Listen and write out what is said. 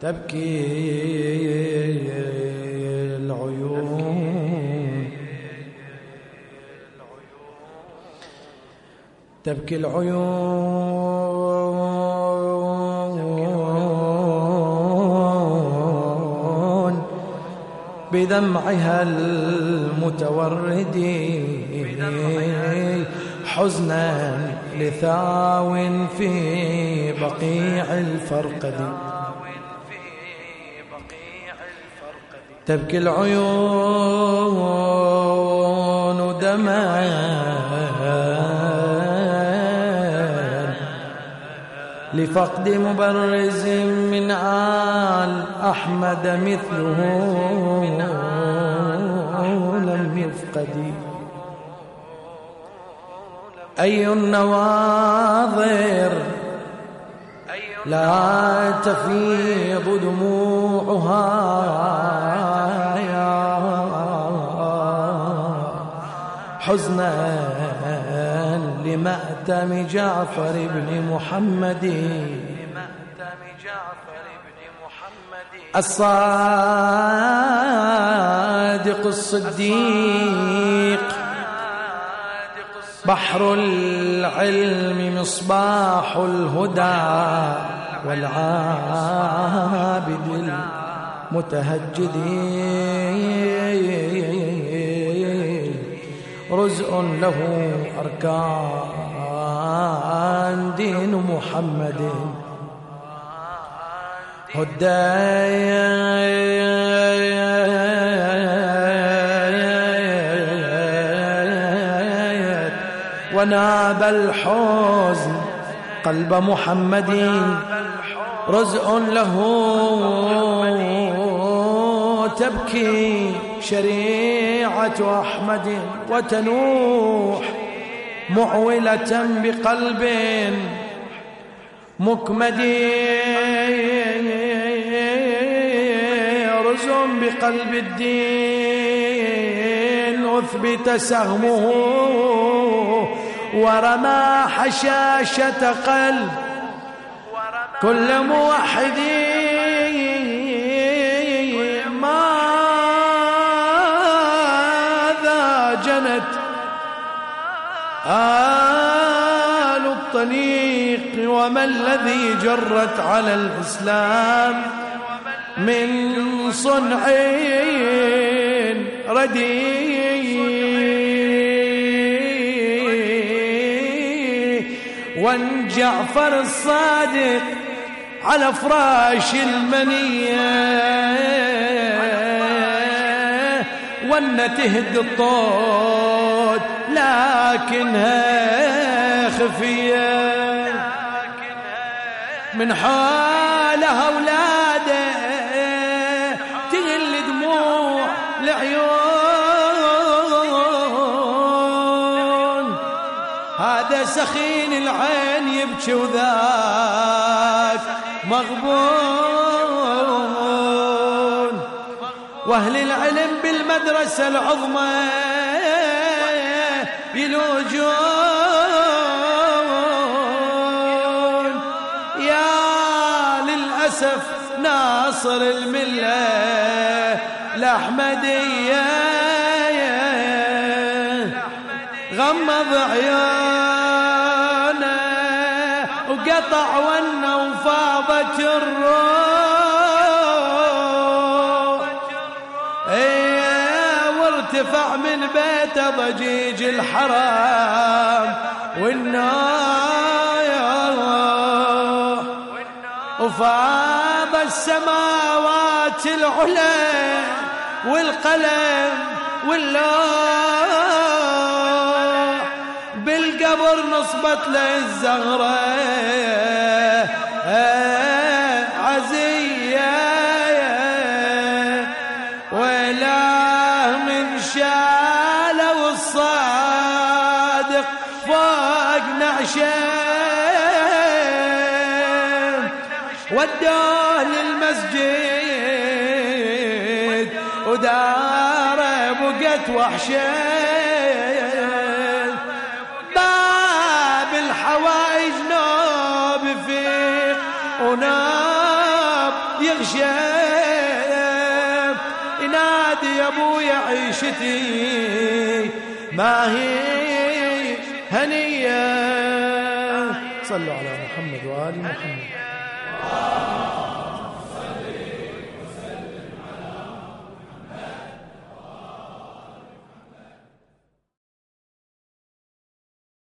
تبكي العيون. تبكي العيون. بدمعها المتورد حزنا لثاو في بقيع الفرقد تبكي العيون دمعا لفقد مبرز من آل أحمد مثله. لم يفقد. أي النواظر لا تفيض دموعها. حزنا لمأتم جعفر بن محمد. الصادق الصديق. بحر العلم مصباح الهدى والعابد المتهجد. رزء له أركان دين محمد. هدايات وناب الحزن قلب محمد. رزء له تبكي شريعة أحمد وتنوح معولة بقلب مكمد رز بقلب الدين أثبت سهمه ورمى حشاشة قلب كل موحد آل الطليق وما الذي جرت على الإسلام من صنع رديء. وان جعفر الصادق على فراش المنية. وان تهد الطود لكنها خفية من حالها أولاده تغل دموع العيون. هذا سخين العين يبكي وذاك مغبون. وأهل العلم بالمدرسة العظمى يلوجون يا للأسف ناصر الملة الأحمدية. غمض عيونه وقطع ونه وفاضت الروح. وارتفع من بيته ضجيج الحرام. والنار وفاض السماوات العلا والقلم واللوح بالقبر نصبت له الزهرة. من شاله الصادق فوق نعشان وداه للمسجد ودار بقت وحشان باب الحوائج ناب يفيق وناب يغشى ينادي يا ابويا عيشتي ما هي هنية؟ صلوا على محمد وآل محمد.